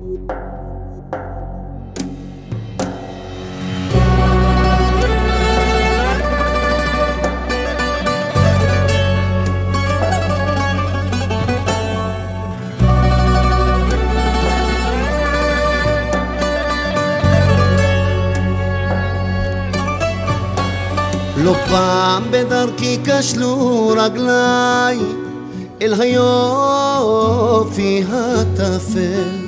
לא פעם בדרכי כשלו רגליי אל היופי הטפל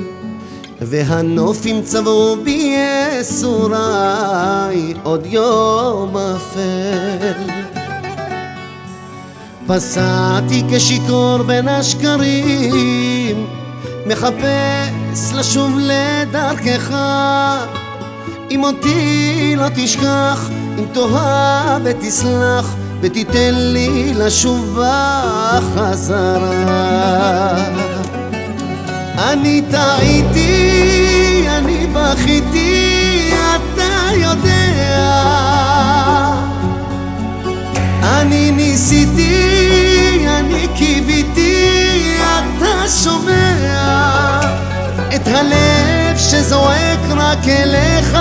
והנופים צבעו בי ייסוריי עוד יום אפל. פסעתי כשיכור בין השקרים מחפש לשוב לדרכך. אם אותי לא תשכח, אם תאהב ותסלח ותיתן לי לשוב בחזרה אני טעיתי, אני בכיתי, אתה יודע. אני ניסיתי, אני קיוויתי, אתה שומע. את הלב שזועק רק אליך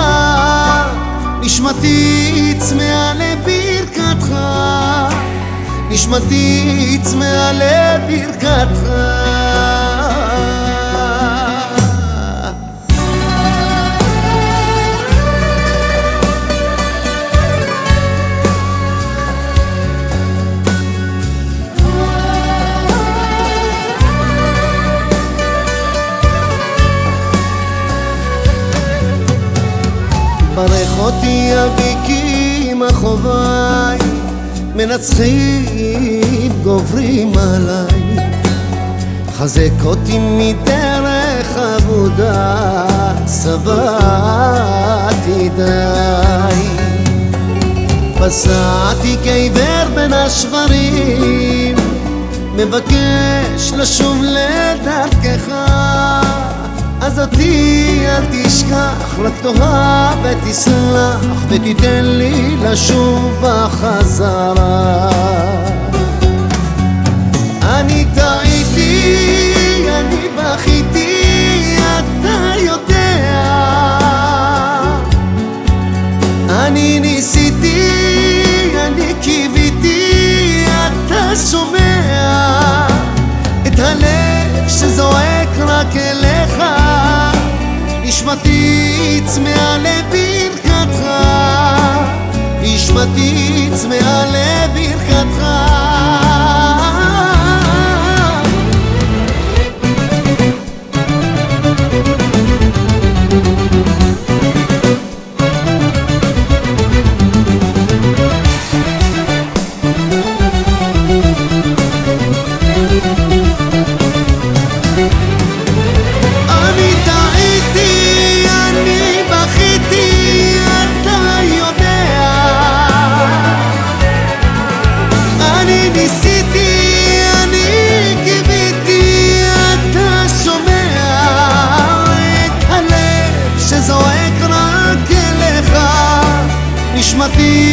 נשמתי צמאה לברכתך. נשמתי צמאה לברכתך ברך אותי אבי כי מחוביי מנצחים גוברים עליי. חזק אותי מדרך עבודה שבעתי די. פסעתי כעיוור בין השברים מבקש לשוב לדרכך. אז אותי אל תשכח, רק תאהב ותסלח ותיתן לי לשוב בחזרה נשמתי צמאה לברכתך את